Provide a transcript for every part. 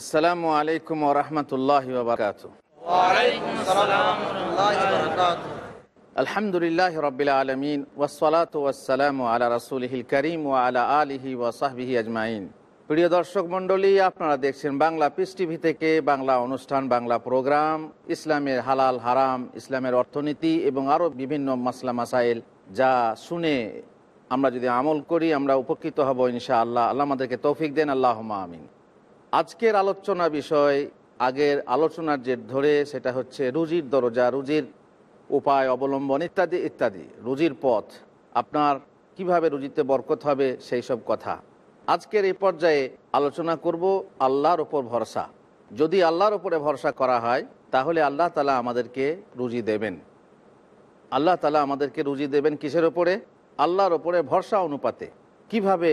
আসসালামু আলাইকুম ওরহমতুল্লাহ আলহামদুলিল্লাহ রবিল আলমিন ওসলাত ওয়াসালাম আলা রসুলহিল করিম ও আলা আলিহি ওয়াসাহবিহি আজমাইন। প্রিয় দর্শক মণ্ডলী, আপনারা দেখছেন বাংলা পিস টিভি থেকে বাংলা অনুষ্ঠান, বাংলা প্রোগ্রাম, ইসলামের হালাল হারাম, ইসলামের অর্থনীতি এবং আরও বিভিন্ন মাসলা মাসাইল যা শুনে আমরা যদি আমল করি, আমরা উপকৃত হব ইনশা আল্লাহ আল্লাহ আমাদেরকে তৌফিক দেন। আল্লাহ আমিন। আজকের আলোচনা বিষয়, আগের আলোচনার যে ধরে, সেটা হচ্ছে রুজির দরজা, রুজির উপায় অবলম্বন ইত্যাদি ইত্যাদি। রুজির পথ, আপনার কীভাবে রুজিতে বরকত হবে, সেই সব কথা। আজকের এই পর্যায়ে আলোচনা করব আল্লাহর ওপর ভরসা। যদি আল্লাহর ওপরে ভরসা করা হয়, তাহলে আল্লাহ তালা আমাদেরকে রুজি দেবেন। আল্লাহ তালা আমাদেরকে রুজি দেবেন কিসের ওপরে আল্লাহর ওপরে ভরসা অনুপাতে। কীভাবে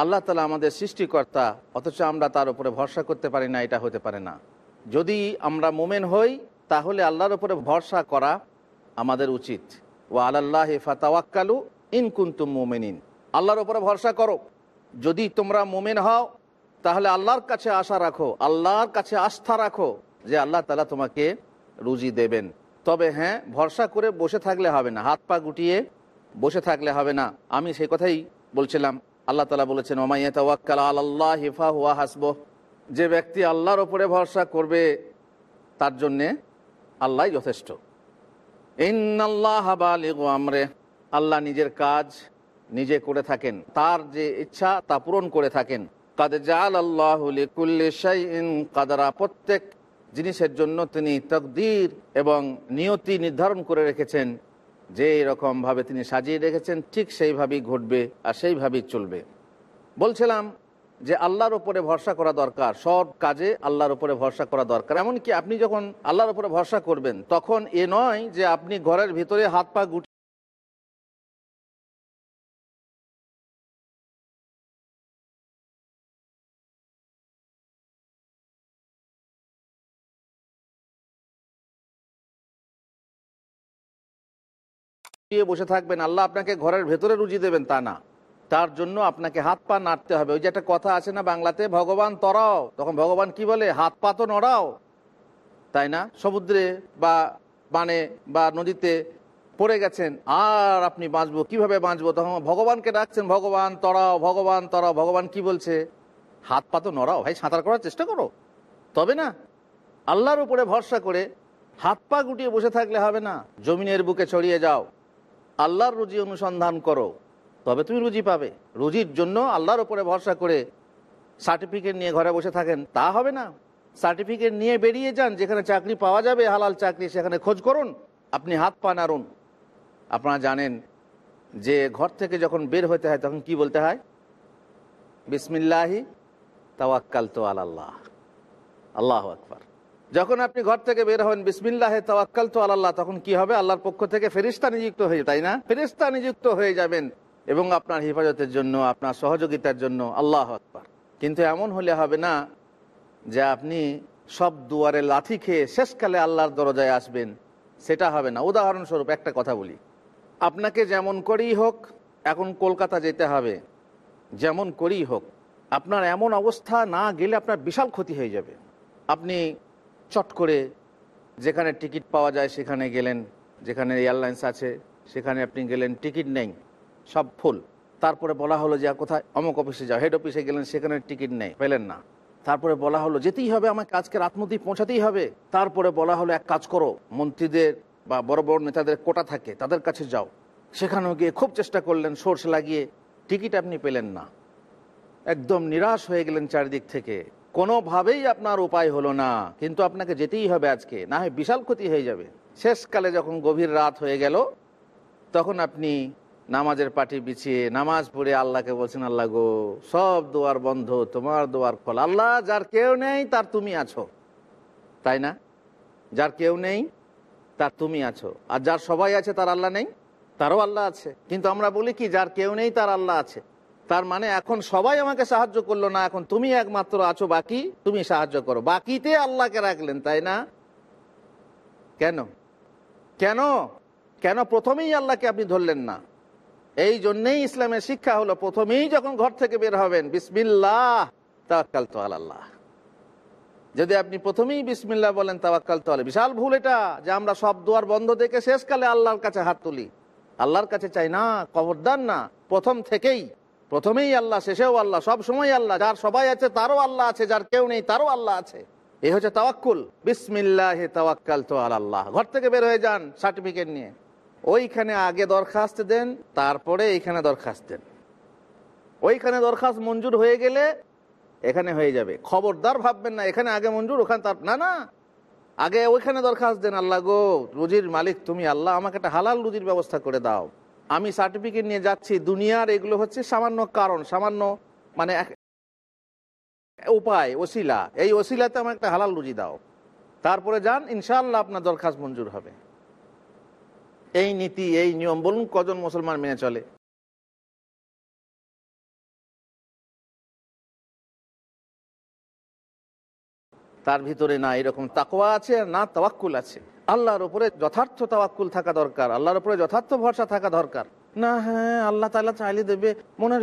আল্লাহ তালা আমাদের সৃষ্টিকর্তা, অথচ আমরা তার উপরে ভরসা করতে পারি না, এটা হতে পারে না। যদি আমরা মোমেন হই, তাহলে আল্লাহর উপরে ভরসা করা আমাদের উচিত। ও আল্লাহ ফাতাওয়াক্কালু ইন কুন্তুম মোমেনিন। আল্লাহর উপরে ভরসা করো। যদি তোমরা মোমেন হও, তাহলে আল্লাহর কাছে আশা রাখো, আল্লাহর কাছে আস্থা রাখো যে আল্লাহ তালা তোমাকে রুজি দেবেন। তবে হ্যাঁ ভরসা করে বসে থাকলে হবে না, হাত পা গুটিয়ে বসে থাকলে হবে না। আমি সেই কথাই বলছিলাম। আল্লাহ তালা বলেছেন আল্লাহ হিফা হুয়া হাসব যে ব্যক্তি আল্লাহর ওপরে ভরসা করবে, তার জন্যে আল্লাহ যথেষ্ট। আমরে। আল্লাহ নিজের কাজ নিজে করে থাকেন, তার যে ইচ্ছা তা পূরণ করে থাকেন। কাদে জাল আল্লাহ কাদারা। প্রত্যেক জিনিসের জন্য তিনি তকদির এবং নিয়তি নির্ধারণ করে রেখেছেন। যে রকমভাবে তিনি সাজিয়ে রেখেছেন, ঠিক সেইভাবেই ঘটবে আর সেইভাবেই চলবে। বলছিলাম যে আল্লাহর উপরে ভরসা করা দরকার, সব কাজে আল্লাহর উপরে ভরসা করা দরকার। এমনকি আপনি যখন আল্লাহর উপরে ভরসা করবেন, তখন এ নয় যে আপনি ঘরের ভিতরে হাত পা গুটি বসে থাকবেন, আল্লাহ আপনাকে ঘরের ভেতরে রুজি দেবেন তা না। তার জন্য আপনাকে হাত পা নাড়তে হবে। ওই যে একটা কথা আছে না বাংলাতে, ভগবান তরাও। তখন ভগবান কি বলে? হাত পা তো নড়াও। তাই না? সমুদ্রে বা বানে বা নদীতে পড়ে গেছেন, আর আপনি বাঁচবো। কীভাবে বাঁচবো? তখন ভগবানকে ডাকছেন, ভগবান তরাও ভগবান তরাও। ভগবান কি বলছে? হাত পা তো নড়াও, ভাই, সাঁতার করার চেষ্টা করো। তবে না, আল্লাহর উপরে ভরসা করে হাত পা গুটিয়ে বসে থাকলে হবে না। জমিনের বুকে ছড়িয়ে যাও। আল্লাহর রুজি অনুসন্ধান করো, তবে তুমি রুজি পাবে। রুজির জন্য আল্লাহর ওপরে ভরসা করে সার্টিফিকেট নিয়ে ঘরে বসে থাকেন, তা হবে না। সার্টিফিকেট নিয়ে বেরিয়ে যান, যেখানে চাকরি পাওয়া যাবে, হালাল চাকরি সেখানে খোঁজ করুন, আপনি হাত পা নাড়ুন। আপনারা জানেন যে ঘর থেকে যখন বের হতে হয়, তখন কি বলতে হয়? বিসমিল্লাহি তাওয়াক্কাল তো আল্লাহ আল্লাহ আকবর। যখন আপনি ঘর থেকে বের হবেন বিসমিল্লাহ তাওয়াক্কাল তো আল্লাহ তখন কি হবে? আল্লাহর পক্ষ থেকে ফেরিস্তা নিযুক্ত হয়ে, তাই না? ফেরিস্তা নিযুক্ত হয়ে যাবেন এবং আপনার হেফাজতের জন্য, আপনার সহযোগিতার জন্য আল্লাহ আকবর। কিন্তু এমন হলে হবে না যে আপনি সব দুয়ারে লাথি খেয়ে শেষকালে আল্লাহর দরজায় আসবেন। সেটা হবে না। উদাহরণস্বরূপ একটা কথা বলি। আপনাকে যেমন করেই হোক, এখন কলকাতা যেতে হবে। যেমন করেই হোক, আপনার এমন অবস্থা না গেলে আপনার বিশাল ক্ষতি হয়ে যাবে। আপনি চট করে যেখানে টিকিট পাওয়া যায় সেখানে গেলেন, যেখানে এয়ারলাইন্স আছে সেখানে আপনি গেলেন, টিকিট নেই, সব ফুল। তারপরে বলা হলো যে কোথায়? অমুক অফিসে যাও। হেড অফিসে গেলেন, সেখানে টিকিট নেই। পেলেন না। তারপরে বলা হলো, যেতেই হবে, আমাকে আজকে রাতমতি পৌঁছাতেই হবে। তারপরে বলা হলো, এক কাজ করো, মন্ত্রীদের বা বড় বড় নেতাদের কোটা থাকে, তাদের কাছে যাও। সেখানেও গিয়ে খুব চেষ্টা করলেন, সোর্স লাগিয়ে, টিকিট আপনি পেলেন না। একদম নিরাশ হয়ে গেলেন চারিদিক থেকে। কোনোভাবেই আপনার উপায় হলো না, কিন্তু আপনাকে যেতেই হবে আজকে, না হয় বিশাল ক্ষতি হয়ে যাবে। শেষকালে যখন গভীর রাত হয়ে গেল, তখন আপনি নামাজের পাটি বিছিয়ে, নামাজ পড়ে আল্লাহকে বলছেন, আল্লাহ গো, সব দোয়ার বন্ধ, তোমার দোয়ার ফল। আল্লাহ, যার কেউ নেই, তার তুমি আছো। তাই না? যার কেউ নেই, তার তুমি আছো। আর যার সবাই আছে, তার আল্লাহ নেই, তারও আল্লাহ আছে। কিন্তু আমরা বলি কি, যার কেউ নেই, তার আল্লাহ আছে। তার মানে এখন সবাই আমাকে সাহায্য করল না, এখন তুমি একমাত্র আছো, বাকি তুমি সাহায্য করো। বাকিতে আল্লাহকে রাখলেন, তাই না? কেন? কেন? কেন প্রথমেই আল্লাহকে আপনি ধরলেন না? এই জন্যেই ইসলামের শিক্ষা হলো, প্রথমেই যখন ঘর থেকে বের হবেন, বিসমিল্লাহ তাকাল তো আল্লাহ যদি আপনি প্রথমেই বিসমিল্লা বলেন তাওয়াক্কাল তাহলে বিশাল ভুল এটা, যে আমরা সব দুয়ার বন্ধ দেখে শেষকালে আল্লাহর কাছে হাত তুলি। আল্লাহর কাছে চাই না, খবরদার না, প্রথম থেকেই। প্রথমেই আল্লাহ, শেষেও আল্লাহ, সব সময় আল্লাহ, যার সবাই আছে তারও আল্লাহ আছে, যার কেউ নেই তারও আল্লাহ আছে। এ হচ্ছে তাওয়াক্কুল। বিসমিল্লাহ তাওয়াক্কাল তো আল্লাহ ঘর থেকে বের হয়ে যান সার্টিফিকেট নিয়ে। ওইখানে আগে দরখাস্ত দেন, তারপরে এইখানে দরখাস্ত দেন। ওইখানে দরখাস্ত মঞ্জুর হয়ে গেলে এখানে হয়ে যাবে। খবরদার ভাববেন না, এখানে আগে মঞ্জুর, ওখানে তার, না না। আগে ওইখানে দরখাস্ত দেন, আল্লাহ গো, রুজির মালিক তুমি, আল্লাহ আমাকে একটা হালাল রুজির ব্যবস্থা করে দাও। আমি সার্টিফিকেট নিয়ে যাচ্ছি, দুনিয়ার এগুলো হচ্ছে সামান্য কারণ, সামান্য মানে উপায়, ওসিলা। এই ওসিলাতে আমার একটা হালাল রুজি দাও। তারপরে যান ইনশাল্লাহ আপনার দরখাস্ত মঞ্জুর হবে। এই নীতি, এই নিয়ম, বলুন কজন মুসলমান মেনে চলে। তার ভিতরে না এরকম তাকোয়া আছে আর না তাওয়াক্কুল আছে। আল্লাহর উপরে যথার্থ তাওয়াক্কুল থাকা দরকার, আল্লাহর উপরে যথার্থ ভরসা থাকা দরকার। না হ্যাঁ আল্লাহ তালা চাইলে দেবে, মনের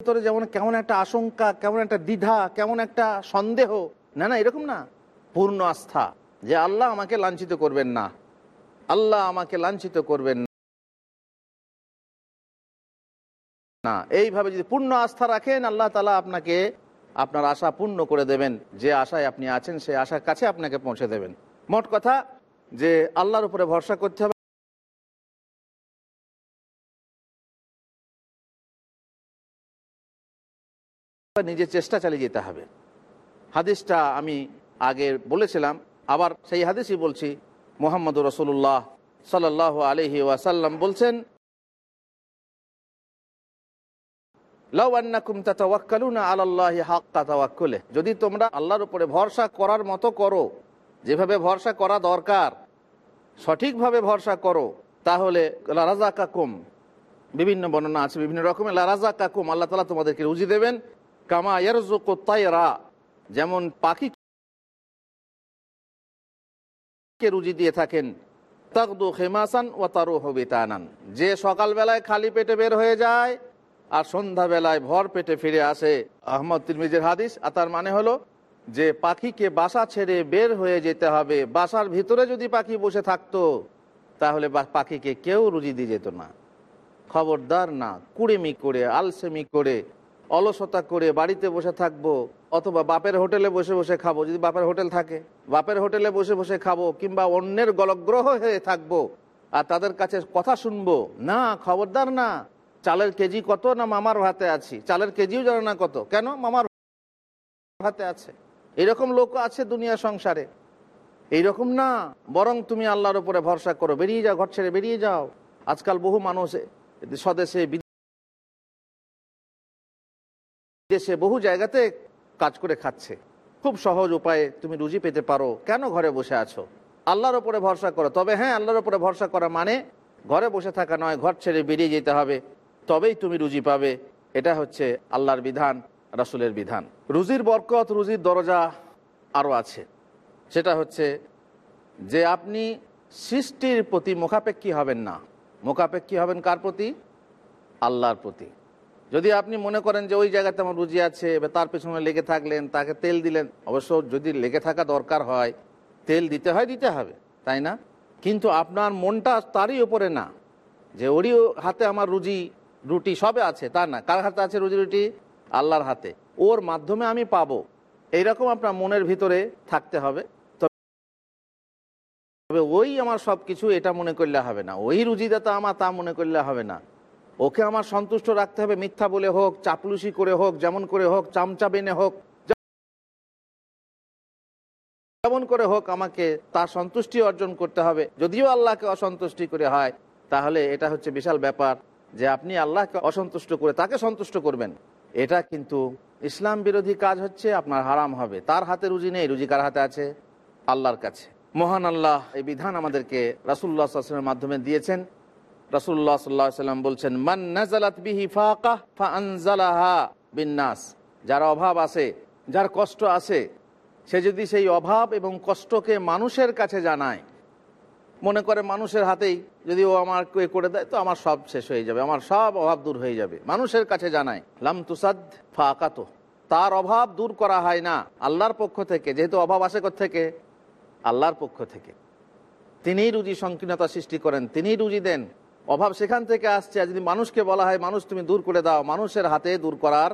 ভিতরে যেমন কেমন একটা আশঙ্কা, কেমন একটা দ্বিধা, কেমন একটা সন্দেহ। না না, এরকম না। পূর্ণ আস্থা যে আল্লাহ আমাকে লাঞ্ছিত করবেন না। আল্লাহ আমাকে লাঞ্ছিত করবেন না। এইভাবে যদি পূর্ণ আস্থা রাখেন, আল্লাহ তালা আপনাকে আপনার আশা পূর্ণ করে দেবেন, যে আশায় আপনি আছেন, সেই আশার কাছে আপনাকে পৌঁছে দেবেন। মোট কথা, যে আল্লাহর উপরে ভরসা করতে হবে। নিজের চেষ্টা চালিয়ে যেতে হবে। হাদিসটা আমি আগে বলেছিলাম, আবার সেই হাদিসই বলছি। মোহাম্মদ রসুল্লাহ সাল্লাহ আলহি ওয়াসাল্লাম বলছেন যদি তোমরা আল্লাহর উপরে ভরসা করার মতো করো, যেভাবে ভরসা করা দরকার, সঠিকভাবে ভরসা করো, তাহলে লারাজা কাকুম বিভিন্ন বর্ণনা আছে, বিভিন্ন রকমের লারাজা কাকুম আল্লাহ তালা তোমাদেরকে রুজি দেবেন। কামা ইয়ারজুকুত্তাইরা যেমন পাখি কে রুজি দিয়ে থাকেন তাকদু খেমাসান ও তারু হবি তানান যে সকালবেলায় খালি পেটে বের হয়ে যায় আর সন্ধ্যাবেলায় ভর পেটে ফিরে আসে আহমদ তিরমিজের হাদিস। আর তার মানে হলো যে পাখিকে বাসা ছেড়ে বের হয়ে যেতে হবে। বাসার ভিতরে যদি পাখি বসে থাকতো, তাহলে পাখিকে কেউ রুজি দিয়ে যেত না। খবরদার না, কুড়েমি করে, আলসেমি করে, অলসতা করে বাড়িতে বসে থাকব, অথবা বাপের হোটেলে বসে বসে খাব। যদি বাপের হোটেল থাকে, বাপের হোটেলে বসে বসে খাব, কিংবা অন্যের গলগ্রহ হয়ে থাকব, আর তাদের কাছে কথা শুনব, না, খবরদার না চালের কেজি কত না মামার ভাতে আছি? চালের কেজিও জানো না কত। কেন? মামার ভাতে আছে। এরকম লোক আছে দুনিয়া সংসারে। এইরকম না, বরং তুমি আল্লাহর উপরে ভরসা করো। বেরিয়ে যাও, ঘর ছেড়ে বেরিয়ে যাও। আজকাল বহু মানুষ স্বদেশে দেশে বহু জায়গাতে কাজ করে খাচ্ছে। খুব সহজ উপায়ে তুমি রুজি পেতে পারো। কেন ঘরে বসে আছো? আল্লাহর উপরে ভরসা করো। তবে হ্যাঁ আল্লাহর উপরে ভরসা করা মানে ঘরে বসে থাকা নয়, ঘর ছেড়ে বেরিয়ে যেতে হবে। তবেই তুমি রুজি পাবে। এটা হচ্ছে আল্লাহর বিধান, রাসুলের বিধান। রুজির বরকত, রুজির দরজা আরও আছে। সেটা হচ্ছে যে আপনি সৃষ্টির প্রতি মুখাপেক্ষী হবেন না। মুখাপেক্ষী হবেন কার প্রতি? আল্লাহর প্রতি। যদি আপনি মনে করেন যে ওই জায়গাতে আমার রুজি আছে এবার তার পেছনে লেগে থাকলেন, তাকে তেল দিলেন, অবশ্য যদি লেগে থাকা দরকার হয়, তেল দিতে হয়, দিতে হবে, তাই না? কিন্তু আপনার মনটা তারই উপরে না। যে ওরই হাতে আমার রুজি রুটি সবে আছে তা না। কার হাতে আছে রুজি রুটি? আল্লাহর হাতে। ওর মাধ্যমে আমি পাবো। এইরকম আপনার মনের ভিতরে থাকতে হবে। তবে ওই আমার সব কিছু এটা মনে করলে হবে না। ওই রুজিদাতা আমার তা মনে করলে হবে না। ওকে আমার সন্তুষ্ট রাখতে হবে, মিথ্যা বলে হোক, চাপলুসি করে হোক, যেমন করে হোক, চামচা বেনে হোক, যেমন করে হোক আমাকে তার সন্তুষ্টি অর্জন করতে হবে। যদিও আল্লাহকে অসন্তুষ্টি করে হয়, তাহলে এটা হচ্ছে বিশাল ব্যাপার। যে আপনি আল্লাহকে অসন্তুষ্ট করে তাকে সন্তুষ্ট করবেন। এটা কিন্তু ইসলাম বিরোধী কাজ হচ্ছে, আপনার হারাম হবে। তার হাতে রুজি নেই, রুজি কার হাতে আছে? আল্লাহর কাছে। মহান আল্লাহ এই বিধান আমাদেরকে রাসুল্লাহ আসলামের মাধ্যমে দিয়েছেন। রাসুল্লাহ সাল্লাহ সাল্লাম বলছেন, মান বিহি ফাকাহ ফা আনজালাহা বিন্নাস। যার অভাব আছে, যার কষ্ট আছে, সে যদি সেই অভাব এবং কষ্টকে মানুষের কাছে জানায় মনে করে মানুষের হাতেই, যদি ও আমার এ করে দেয়, তো আমার সব শেষ হয়ে যাবে, আমার সব অভাব দূর হয়ে যাবে। মানুষের কাছে জানায় লাম তুসাদ ফাকাতো, তার অভাব দূর করা হয় না, আল্লাহর পক্ষ থেকে, যেহেতু অভাব আসে থেকে আল্লাহর পক্ষ থেকে। তিনিই রুজি সংকীর্ণতা সৃষ্টি করেন, তিনিই রুজি দেন। অভাব সেখান থেকে আসছে, আর যদি মানুষকে বলা হয়, মানুষ, তুমি দূর করে দাও, মানুষের হাতে দূর করার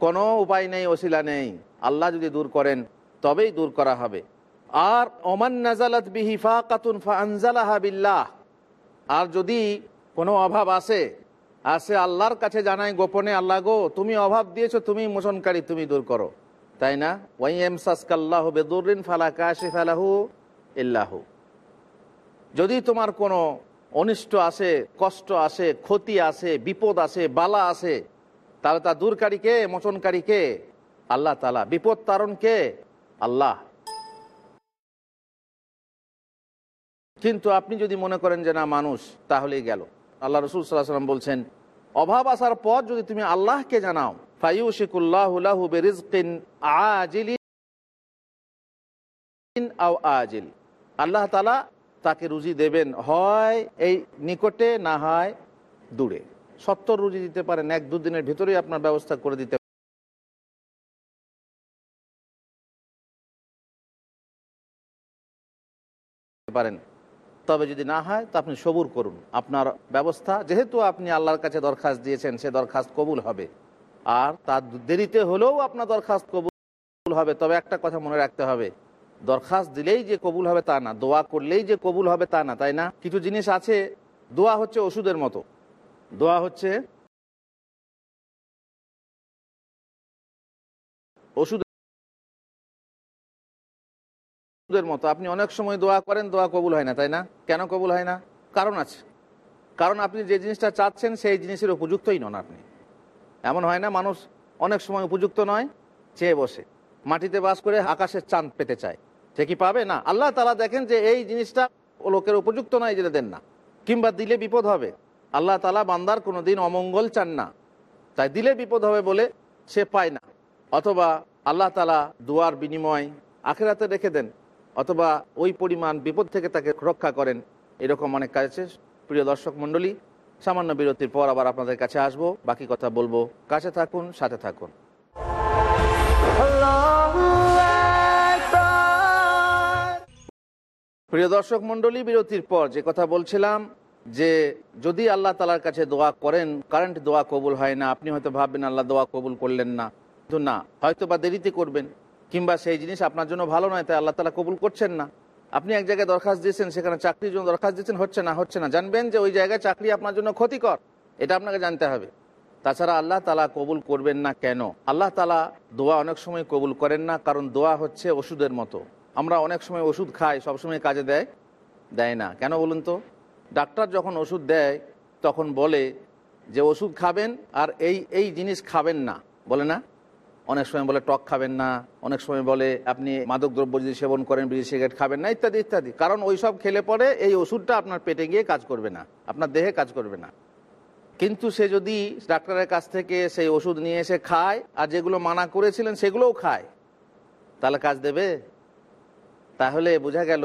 কোনো উপায় নেই অশিলা নেই। আল্লাহ যদি দূর করেন, তবেই দূর করা হবে। আর ওমান নাজালাত বিহিফা কাতুন ফানজালাহা বিল্লাহ। আর যদি কোনো অভাব আসে আর সে আল্লাহর কাছে জানায় গোপনে, আল্লাহ গো, তুমি অভাব দিয়েছ, তুমি মোচনকারী, তুমি দূর করো। তাই না? ওয়াই এম সাসকাল্লাহ বেদুরিন ফালা কাশিফ ফালাহু ইল্লাহু। যদি তোমার কোনো অনিষ্ট আসে, কষ্ট আসে, ক্ষতি আসে, বিপদ আসে, বালা আসে, তাহলে তা দূরকারী কে? মোচনকারী কে? আল্লাহ তালা বিপদ তারণ কে? আল্লাহ। কিন্তু আপনি যদি মনে করেন যে না, মানুষ, তাহলেই গেল। আল্লাহ রসুল সাল্লাহ বলছেন, অভাব আসার পর যদি তুমি আল্লাহকে জানাও আও আজিল। আল্লাহ তালা তাকে রুজি দেবেন, হয় এই নিকটে, না হয় দূরে। সত্তর রুজি দিতে পারেন, এক দুদিনের ভিতরেই আপনার ব্যবস্থা করে দিতে পারেন। তবে যদি না হয়, তো আপনি সবুর করুন। আপনার ব্যবস্থা, যেহেতু আপনি আল্লাহর কাছে দরখাস্ত দিয়েছেন, সে দরখাস্ত কবুল হবে। আর তার দেরিতে হলেও আপনার দরখাস্ত কবুল হবে। তবে একটা কথা মনে রাখতে হবে, দরখাস্ত দিলেই যে কবুল হবে তা না, দোয়া করলেই যে কবুল হবে তা না, তাই না? কিছু জিনিস আছে, দোয়া হচ্ছে ওষুধের মতো। দোয়া হচ্ছে ওষুধের মতো। আপনি অনেক সময় দোয়া করেন, দোয়া কবুল হয় না, তাই না? কেন কবুল হয় না? কারণ আছে। কারণ আপনি যে জিনিসটা চাচ্ছেন, সেই জিনিসের উপযুক্তই নন আপনি। এমন হয় না, মানুষ অনেক সময় উপযুক্ত নয়, চেয়ে বসে। মাটিতে বাস করে আকাশের চাঁদ পেতে চায়। সে কি পাবে? না। আল্লাহ তালা দেখেন যে এই জিনিসটা লোকের উপযুক্ত নয় যেটা দেন না। কিংবা দিলে বিপদ হবে। আল্লাহ তালা বান্দার কোনো দিন অমঙ্গল চান না। তাই দিলে বিপদ হবে বলে সে পায় না। অথবা আল্লাহ তালা দুয়ার বিনিময় আখেরাতে রেখে দেন। অথবা ওই পরিমাণ বিপদ থেকে তাকে রক্ষা করেন, এরকম অনেক কাজ আছে। প্রিয় দর্শক মণ্ডলী, সামান্য বিরতির পর আবার আপনাদের কাছে আসব। বাকি কথা বলব। কাছে থাকুন, সাথে থাকুন। প্রিয় দর্শক মণ্ডলী, বিরতির পর যে কথা বলছিলাম, যে যদি আল্লাহ তালার কাছে দোয়া করেন কারেন্ট দোয়া কবুল হয় না। আপনি হয়তো ভাববেন, আল্লাহ দোয়া কবুল করলেন না। কিন্তু না হয়তো বা দেরিতে করবেন। কিংবা সেই জিনিস আপনার জন্য ভালো নয়, তাই আল্লাহ তালা কবুল করছেন না। আপনি এক জায়গায় দরখাস্ত দিয়েছেন, সেখানে চাকরির জন্য দরখাস্ত দিয়েছেন, হচ্ছে না হচ্ছে না। জানবেন যে ওই জায়গায় চাকরি আপনার জন্য ক্ষতিকর, এটা আপনাকে জানতে হবে। তাছাড়া আল্লাহ তালা কবুল করবেন না কেন? আল্লাহ তালা দোয়া অনেক সময় কবুল করেন না, কারণ দোয়া হচ্ছে ওষুধের মতো। আমরা অনেক সময় ওষুধ খাই সবসময় কাজে দেয় দেয় না। কেন বলুন তো? ডাক্তার যখন ওষুধ দেয়, তখন বলে যে ওষুধ খাবেন আর এই এই জিনিস খাবেন না। বলে না? অনেক সময় বলে টক খাবেন না, অনেক সময় বলে আপনি মাদক দ্রব্য যদি সেবন করেন, বিড়ি, সিগারেট খাবেন না, ইত্যাদি ইত্যাদি। কারণ ওই সব খেলে পরে এই ওষুধটা আপনার পেটে গিয়ে কাজ করবে না, আপনার দেহে কাজ করবে না। কিন্তু সে যদি ডাক্তারের কাছ থেকে সেই ওষুধ নিয়ে এসে খায়, আর যেগুলো মানা করেছিলেন সেগুলোও খায়, তাহলে কাজ দেবে? তাহলে বোঝা গেল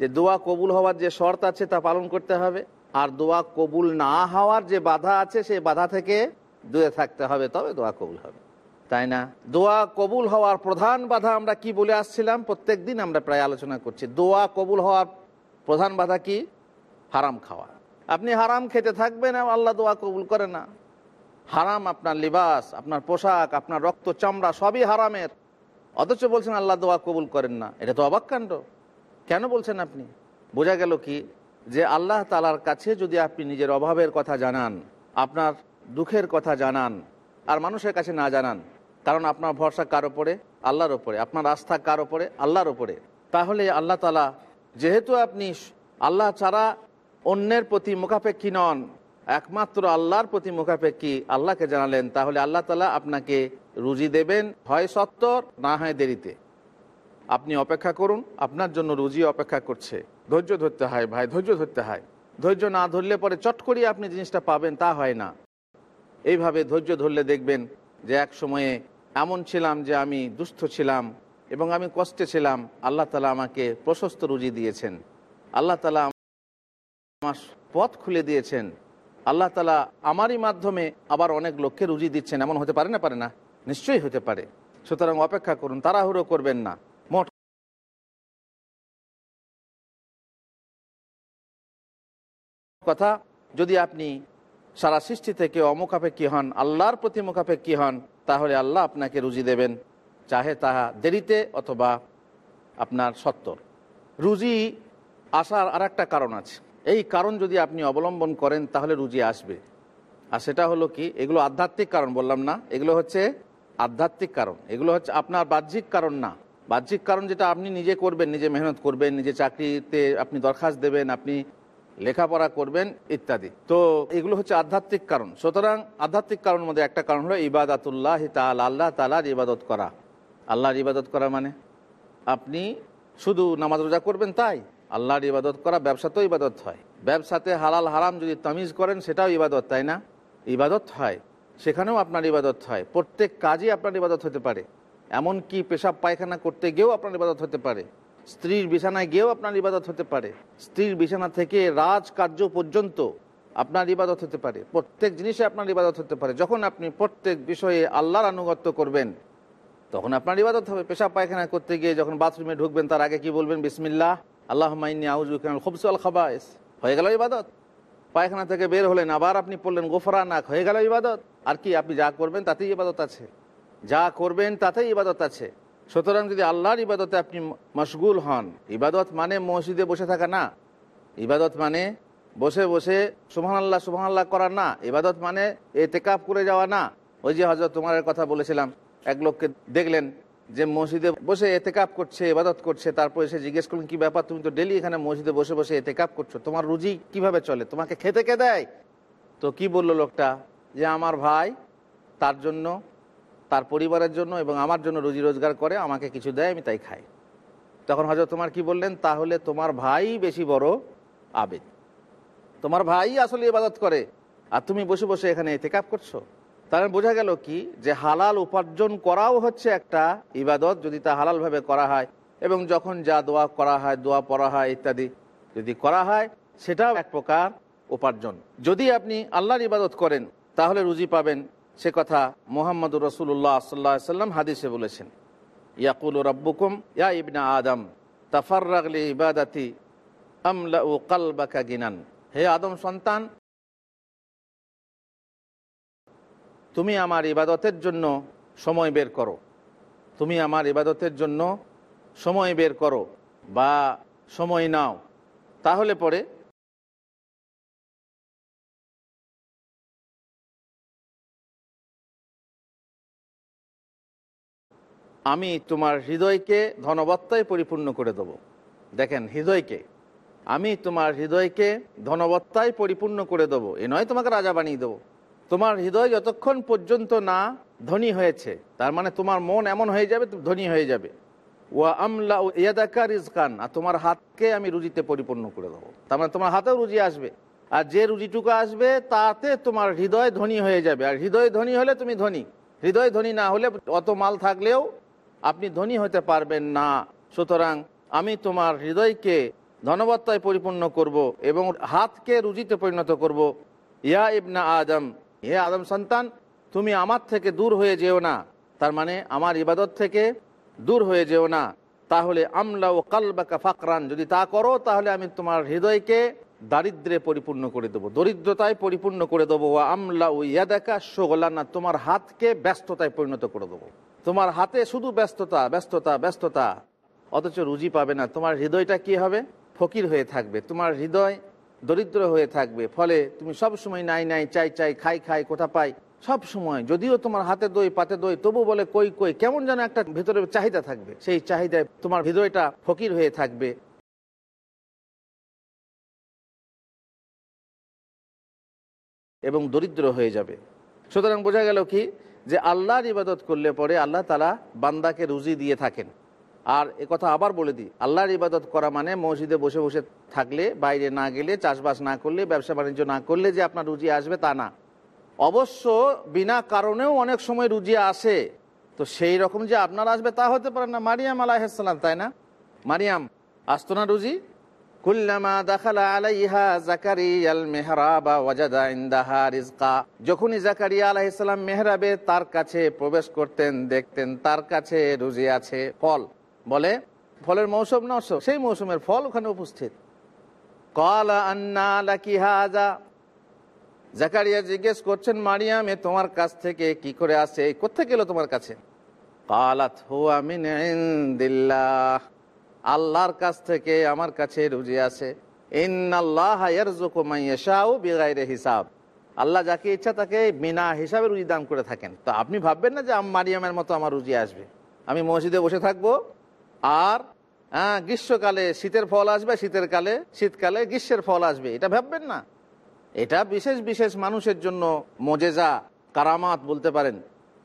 যে দোয়া কবুল হওয়ার যে শর্ত আছে তা পালন করতে হবে, আর দোয়া কবুল না হওয়ার যে বাধা আছে, সেই বাধা থেকে দূরে থাকতে হবে, তবে দোয়া কবুল হবে। তাই না? দোয়া কবুল হওয়ার প্রধান বাধা আমরা কি বলে আসছিলাম? প্রত্যেক দিন আমরা প্রায় আলোচনা করছি। দোয়া কবুল হওয়ার প্রধান বাধা কি? হারাম খাওয়া। আপনি হারাম খেতে থাকবেন, আল্লাহ দোয়া কবুল করে না। হারাম আপনার লিবাস, আপনার পোশাক, আপনার রক্ত চামড়া সবই হারামের। অথচ বলছেন, আল্লাহ দোয়া কবুল করেন না। এটা তো অবাক কাণ্ড। কেন বলছেন আপনি? বোঝা গেল কি? যে আল্লাহ তালার কাছে যদি আপনি নিজের অভাবের কথা জানান, আপনার দুঃখের কথা জানান, আর মানুষের কাছে না জানান কারণ আপনার ভরসা কার ওপরে আল্লাহর ওপরে আপনার আস্থা কার ওপরে আল্লাহর ওপরে তাহলে আল্লাহ তালা যেহেতু আপনি আল্লাহ ছাড়া অন্যের প্রতি মুখাপেক্ষী নন, একমাত্র আল্লাহর প্রতি মুখাপেক্ষী আল্লাহকে জানালেন, তাহলে আল্লাহ তালা আপনাকে রুজি দেবেন, হয় সত্তর, না হয় দেরিতে। আপনি অপেক্ষা করুন, আপনার জন্য রুজি অপেক্ষা করছে। ধৈর্য ধরতে হয় ভাই, ধৈর্য ধরতে হয়। ধৈর্য না ধরলে পরে চট করিয়ে আপনি জিনিসটা পাবেন, তা হয় না। এইভাবে ধৈর্য ধরলে দেখবেন যে এক সময়ে এমন ছিলাম যে আমি দুস্থ ছিলাম এবং আমি কষ্টে ছিলাম। আল্লাহ তালা আমাকে প্রশস্ত রুজি দিয়েছেন। আল্লাহ তালা আমার পথ খুলে দিয়েছেন। আল্লাহ তালা আমারই মাধ্যমে আবার অনেক লোককে রুজি দিচ্ছেন। এমন হতে পারে না? পারে না। নিশ্চয়ই হতে পারে। সুতরাং অপেক্ষা করুন, তাড়াহুড়ো করবেন না। মোট কথা, যদি আপনি সারা সৃষ্টি থেকে অমুখাপেক্ষী হন, আল্লাহর প্রতি মুখাপেক্ষী হন, তাহলে আল্লাহ আপনাকে রুজি দেবেন, চাহে তাহা দেরিতে অথবা আপনার সত্তর। রুজি আসার আর একটা কারণ আছে। এই কারণ যদি আপনি অবলম্বন করেন, তাহলে রুজি আসবে। আর সেটা হলো কি, এগুলো আধ্যাত্মিক কারণ, বললাম না, এগুলো হচ্ছে আধ্যাত্মিক কারণ। এগুলো হচ্ছে আপনার বাহ্যিক কারণ না। বাহ্যিক কারণ যেটা আপনি নিজে করবেন, নিজে মেহনত করবেন, নিজে চাকরিতে আপনি দরখাস্ত দেবেন, আপনি লেখাপড়া করবেন, ইত্যাদি। তো এগুলো হচ্ছে আধ্যাত্মিক কারণ। সুতরাং আধ্যাত্মিক কারণের মধ্যে একটা কারণ হলো ইবাদাতুল্লাহ তাল আল্লাহ তালার ইবাদত করা। আল্লাহর ইবাদত করা মানে? আপনি শুধু নামাজ রোজা করবেন তাই? আল্লাহর ইবাদত করা ব্যবসাতেও ইবাদত হয়। ব্যবসাতে হালাল হারাম যদি তামিজ করেন, সেটাও ইবাদত, তাই না? ইবাদত হয়। সেখানেও আপনার ইবাদত হয়। প্রত্যেক কাজই আপনার ইবাদত হতে পারে। এমন কি পেশাব পায়খানা করতে গিয়েও আপনার ইবাদত হতে পারে। স্ত্রীর বিছানায় গিয়েও আপনার ইবাদত হতে পারে। স্ত্রীর বিছানা থেকে রাজকার্য পর্যন্ত আপনার ইবাদত হতে পারে। প্রত্যেক জিনিসে আপনার ইবাদত হতে পারে। যখন আপনি প্রত্যেক বিষয়ে আল্লাহর আনুগত্য করবেন, তখন আপনার ইবাদত হবে। পেশাব পায়খানা করতে গিয়ে যখন বাথরুমে ঢুকবেন, তার আগে কি বলবেন? বিসমিল্লাহ। আল্লাহ মাইনি আউজুকান খুবসুল খাবাইস। হয়ে গেল ইবাদত। পায়খানা থেকে বের হলেন, আবার আপনি পড়লেন গোফরা নাক হয়ে গেল ইবাদত। আর কি, আপনি যা করবেন তাতেই ইবাদত আছে। যা করবেন তাতেই ইবাদত আছে। সুতরাং যদি আল্লাহর ইবাদতে আপনি মশগুল হন, ইবাদত মানে মসজিদে বসে থাকা না। ইবাদত মানে বসে বসে সুহান আল্লাহ সুহান আল্লাহ করা না। ইবাদত মানে এ এতেকাপ করে যাওয়া না। ওই যে হজরত তোমার কথা বলেছিলাম, এক লোককে দেখলেন যে মসজিদে বসে এতেকাপ করছে, ইবাদত করছে, তারপরে এসে জিজ্ঞেস করলেন, কি ব্যাপার? তুমি তো ডেলি এখানে মসজিদে বসে বসে এতেকাপ করছ। তোমার রুজি কীভাবে চলে? তোমাকে খেতে কে দেয়? তো কি বলল লোকটা? যে, আমার ভাই তার জন্য তার পরিবারের জন্য এবং আমার জন্য রুজি রোজগার করে, আমাকে কিছু দেয়, আমি তাই খাই। তখন হজরত তোমার কি বললেন? তাহলে তোমার ভাই বেশি বড় আবেদ। তোমার ভাই আসলে ইবাদত করে, আর তুমি বসে বসে এখানে এতেকাপ করছ। তাহলে বোঝা গেল কি? যে হালাল উপার্জন করাও হচ্ছে একটা ইবাদত, যদি তা হালালভাবে করা হয়, এবং যখন যা দোয়া করা হয়, দোয়া পড়া হয় ইত্যাদি যদি করা হয়, সেটাও এক প্রকার উপার্জন। যদি আপনি আল্লাহর ইবাদত করেন, তাহলে রুজি পাবেন সে কথা মোহাম্মদ রসুল্লাহ সাল্লাহ সাল্লাম হাদিসে বলেছেন। ইয়াকুল রব্বুকুম, ইয়া ইবনা আদম তাফার রাগলি ইবাদাতি আমলা ও কালবাকা গিনান। হে আদম সন্তান, তুমি আমার ইবাদতের জন্য সময় বের করো। তুমি আমার ইবাদতের জন্য সময় বের করো বা সময় নাও। তাহলে পরে আমি তোমার হৃদয়কে ধনবত্তায় পরিপূর্ণ করে দেব। দেখেন, হৃদয়কে। আমি তোমার হৃদয়কে ধনবত্তায় পরিপূর্ণ করে দেবো। এ নয় তোমাকে রাজা বানিয়ে দেবো। তোমার হৃদয় যতক্ষণ পর্যন্ত না ধনী হয়েছে, তার মানে তোমার মন এমন হয়ে যাবে, ধনী হয়ে যাবে। ওয়া আমলা ও ইয়াদাকা রিজকান, আর তোমার হাতকে আমি রুজিতে পরিপূর্ণ করে দেবো। তার মানে তোমার হাতেও রুজি আসবে। আর যে রুজিটুকু আসবে, তাতে তোমার হৃদয় ধনী হয়ে যাবে। আর হৃদয় ধনী হলে তুমি ধনী। হৃদয় ধনী না হলে অত মাল থাকলেও আপনি ধনী হতে পারবেন না। সুতরাং আমি তোমার হৃদয়কে ধনবত্তায় পরিপূর্ণ করব এবং হাতকে রুজিতে পরিণত করব। ইয়া ইবনা আদম, হে আদম সন্তান, তুমি আমার থেকে দূর হয়ে যেও না। তার মানে আমার ইবাদত থেকে দূর হয়ে যেও না। তাহলে আমলা ও কালবাকা ফাকরান, যদি তা করো, তাহলে আমি তোমার হৃদয়কে দারিদ্রে পরিপূর্ণ করে দেবো, দরিদ্রতায় পরিপূর্ণ করে দেবো। আমলা ও ইয়াদাকা শোগলানা, তোমার হাতকে ব্যস্ততায় পরিণত করে দেবো। তোমার হাতে শুধু ব্যস্ততা ব্যস্ততা ব্যস্ততা। অথচ রুজি পাবে না। তোমার হৃদয়টা কি হবে? ফকির হয়ে থাকবে। তোমার হৃদয় দরিদ্র হয়ে থাকবে। ফলে তুমি সব সময় নাই নাই, চাই চাই, খাই খাই, কোথা পাই? সব সময় যদিও তোমার হাতে দই, পাতে দই, তবু বলে কই কই, কেমন যেন একটা ভেতরে চাহিদা থাকবে। সেই চাহিদায় তোমার হৃদয়টা ফকির হয়ে থাকবে। এবং দরিদ্র হয়ে যাবে। সুতরাং বোঝা গেল কি? যে আল্লাহর ইবাদত করলে পরে আল্লাহ তালা বান্দাকে রুজি দিয়ে থাকেন। আর এ কথা আবার বলে দিই, আল্লাহর ইবাদত করা মানে মসজিদে বসে বসে থাকলে, বাইরে না গেলে, চাষবাস না করলে, ব্যবসা বাণিজ্য না করলে যে আপনার রুজি আসবে তা না। অবশ্য বিনা কারণেও অনেক সময় রুজি আসে। তো সেই রকম যে আপনার আসবে তা হতে পারে না। মারিয়াম আলাহিসাল্লাম তাই না? মারিয়াম, আসতো না রুজি? কুল্লামা দাখালা আলাইহা জাকারিয়াল মেহরাবা ওয়াজাদা ইনদাহা রিজকা। যখনই জাকারিয়া আলাইহিস সালাম মেহরাবে, তার কাছে প্রবেশ করতেন, দেখতেন, তার কাছে রুজি আছে ফল। বলে, ফলের মৌসুম নষ্ট সেই মৌসুমের ফল ওখানে উপস্থিত। কলা আন্না লাকি হাজা। জাকারিয়া জিজ্ঞেস করছেন, মারিয়াম তোমার কাছ থেকে কি করে আসে কোথেকে এলো তোমার কাছে? কালাত হুয়া মিন ইনদিল্লাহ। আল্লাহর কাছ থেকে আমার কাছে রুজি আছে। হিসাব। আল্লাহ যাকে ইচ্ছা তাকে বিনা হিসাবে রুজি দান করে থাকেন। তো আপনি ভাববেন না যে মারিয়ামের মতো আমার রুজি আসবে। আমি মসজিদে বসে থাকব আর হ্যাঁ গ্রীষ্মকালে শীতের ফল আসবে, শীতের কালে, শীতকালে গ্রীষ্মের ফল আসবে। এটা ভাববেন না। এটা বিশেষ বিশেষ মানুষের জন্য মজেজা, কারামাত বলতে পারেন।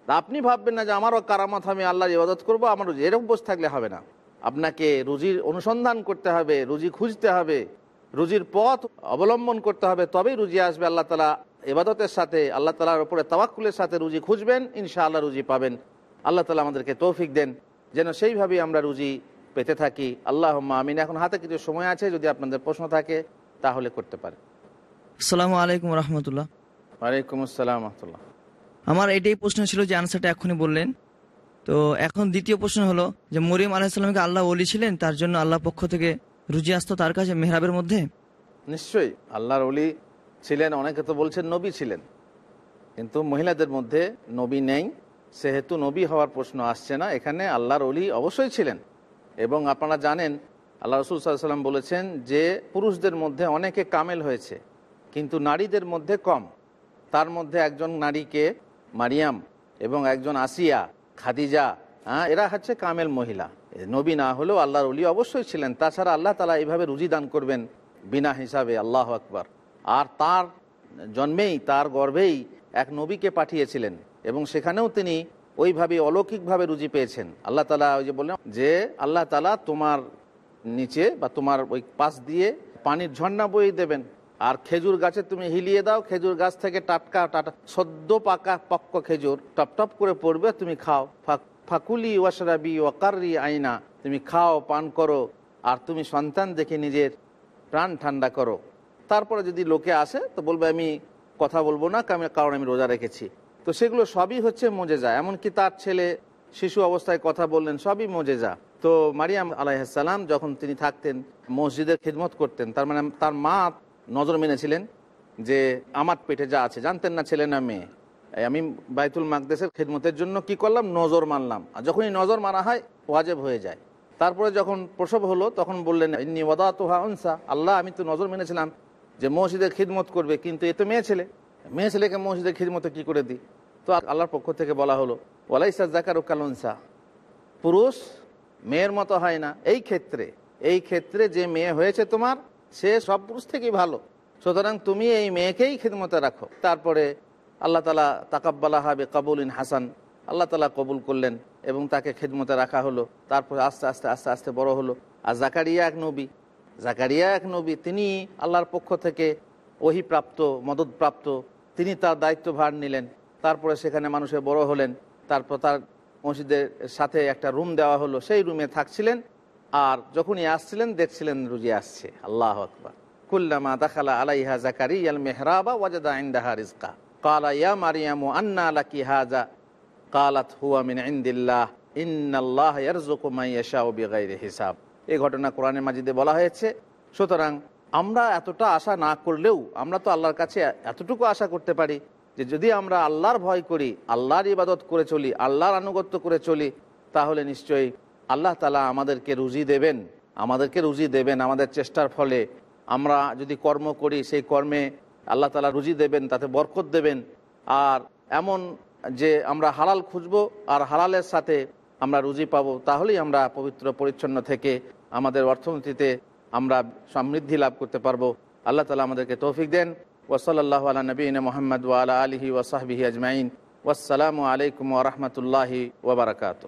আপনি ভাববেন না যে আমারও কারামাত আমি আল্লাহর ইবাদত করব, আমার এরকম বসে থাকলে হবে না। আপনাকে রুজির অনুসন্ধান করতে হবে রুজি খুঁজতে হবে রুজির পথ অবলম্বন করতে হবে তবেই রুজি আসবে। আল্লাহ তালা এবাদতের সাথে আল্লাহ তালার উপরে তাওয়াক্কুলের সাথে রুজি খুঁজবেন ইনশাআল্লাহ রুজি পাবেন। আল্লাহ তালা আমাদেরকে তৌফিক দেন। যেন সেইভাবেই আমরা রুজি পেতে থাকি। আল্লাহ আমিন। এখন হাতে কিছু সময় আছে যদি আপনাদের প্রশ্ন থাকে তাহলে করতে পারে। আসসালামু আলাইকুম রহমতুল্লাহ। ওয়ালাইকুম আসসালাম রহমতুল্লাহ। আমার এটাই প্রশ্ন ছিল যে আনসারটা এখনই বললেন। তো এখন দ্বিতীয় প্রশ্ন হলো যে মরিয়ম আলাহিসাল্লামকে আল্লাহ ওলি ছিলেন? তার জন্য আল্লাহ পক্ষ থেকে রুজি আসতো তার কাছে মেহরাবের মধ্যে? নিশ্চয়ই, আল্লাহর অলি ছিলেন, অনেকে তো বলছেন নবী ছিলেন। কিন্তু মহিলাদের মধ্যে নবী নেই, সেহেতু নবী হওয়ার প্রশ্ন আসছে না। এখানে আল্লাহর অলি অবশ্যই ছিলেন। এবং আপনারা জানেন আল্লাহ রসুল সাল্লাম বলেছেন যে পুরুষদের মধ্যে অনেকে কামেল হয়েছে, কিন্তু নারীদের মধ্যে কম। তার মধ্যে একজন নারীকে মারিয়াম এবং একজন আসিয়া খাদিজা হ্যাঁ এরা হচ্ছে কামেল মহিলা। নবী না হলেও আল্লাহর অলি অবশ্যই ছিলেন। তাছাড়া আল্লাহ তালা এইভাবে রুজি দান করবেন বিনা হিসাবে, আল্লাহ আকবার। আর তার জন্মেই, তার গর্ভেই এক নবীকে পাঠিয়েছিলেন এবং সেখানেও তিনি ওইভাবে অলৌকিকভাবে রুজি পেয়েছেন। আল্লাহ তালা ওই যে বললেন যে, আল্লাহ তালা তোমার নিচে বা তোমার ওই পাশ দিয়ে পানির ঝর্ণা বয়ে দেবেন। আর খেজুর গাছে তুমি হিলিয়ে দাও, খেজুর গাছ থেকে টাটকা টাটা, সদ্য পাকা পক্ক খেজুর টপ টপ করে পড়বে, তুমি খাও। ফাক- ফাকুলি ওয়াশরাবি ওয়াকারি আইনা, তুমি খাও, পান করো, আর তুমি সন্তান দেখে নিজের প্রাণ ঠান্ডা করো। তারপরে যদি লোকে আসে, তো বলবে, আমি কথা বলব না, কারণ- আমি রোজা রেখেছি। তো সেগুলো সবই হচ্ছে মজেজা। এমনকি তার ছেলে শিশু অবস্থায় কথা বললেন, সবই মজেজা। তো মারিয়াম আলাইসাল্লাম যখন তিনি থাকতেন, মসজিদের খিদমত করতেন, তার মানে তার মা নজর মেনেছিলেন যে আমার পেটে যা আছে, জানতেন না ছেলে না মেয়ে। আমি বাইতুল মাকদেশের খিদমতের জন্য কি করলাম? নজর মানলাম। আর যখনই নজর মারা হয়, ওয়াজেব হয়ে যায়। তারপরে যখন প্রসব হলো, তখন বললেন, ইন্নি ওয়াদা তোহা উনসা। আল্লাহ, আমি তো নজর মেনেছিলাম যে মসজিদের খিদমত করবে, কিন্তু এ তো মেয়ে ছেলে। মেয়ে ছেলেকে মসজিদের খিদমতে কি করে দিই? তো আল্লাহর পক্ষ থেকে বলা হলো, ওয়ালাইসা জাকার ও কালুনসা পুরুষ মেয়ের মতো হয় না। এই ক্ষেত্রে এই ক্ষেত্রে যে মেয়ে হয়েছে তোমার সে সব পুরুষ থেকেই ভালো। সুতরাং তুমি এই মেয়েকেই খিদমতে রাখো। তারপরে আল্লাহ তালা তাকাব্বালা হবে কাবুলিন হাসান, আল্লাহ তালা কবুল করলেন এবং তাকে খেদমতে রাখা হলো। তারপরে আস্তে আস্তে আস্তে আস্তে বড় হলো। আর জাকারিয়া এক নবী, জাকারিয়া এক নবী, তিনি আল্লাহর পক্ষ থেকে ওহি মদতপ্রাপ্ত তিনি তার দায়িত্বভার নিলেন। তারপরে সেখানে মানুষে বড় হলেন। তারপর তার মসজিদের সাথে একটা রুম দেওয়া হলো। সেই রুমে থাকছিলেন। আর যখনই আসছিলেন, দেখছিলেন রুজি আসছে। আল্লাহ আকবার। কুল্লামা দাখালা আলাইহা জাকারি আল মেহরাবা ওয়াজাদা ইন্দাহা রিজকা। কালা, ইয়া মারিয়ামু, আন্না লাকি হাজা? কালাত, হুয়া মিন ইন্দিল্লাহ। ইন্নাল্লাহ ইয়ারযুকু মান ইয়াশাউ বিগাইরি হিসাব। এই ঘটনা কোরআনের মাজিদে বলা হয়েছে। সুতরাং আমরা এতটা আশা না করলেও আমরা তো আল্লাহর কাছে এতটুকু আশা করতে পারি যে যদি আমরা আল্লাহর ভয় করি, আল্লাহর ইবাদত করে চলি, আল্লাহর আনুগত্য করে চলি, তাহলে নিশ্চয়ই আল্লাহ তালা আমাদেরকে রুজি দেবেন, আমাদেরকে রুজি দেবেন আমাদের চেষ্টার ফলে। আমরা যদি কর্ম করি, সেই কর্মে আল্লাহ তালা রুজি দেবেন, তাতে বরকত দেবেন। আর এমন যে আমরা হালাল খুঁজবো আর হালালের সাথে আমরা রুজি পাবো, তাহলেই আমরা পবিত্র পরিচ্ছন্ন থেকে আমাদের অর্থনীতিতে আমরা সমৃদ্ধি লাভ করতে পারব। আল্লাহ তালা আমাদেরকে তৌফিক দেন। ওসলাল্লাহ আলা নবীন মোহাম্মদ ওয়ালা আলহি ওসাহবিহি আজমাইন। ওয়াসালামু আলাইকুম ওরহমতুল্লাহি ওবরাকাত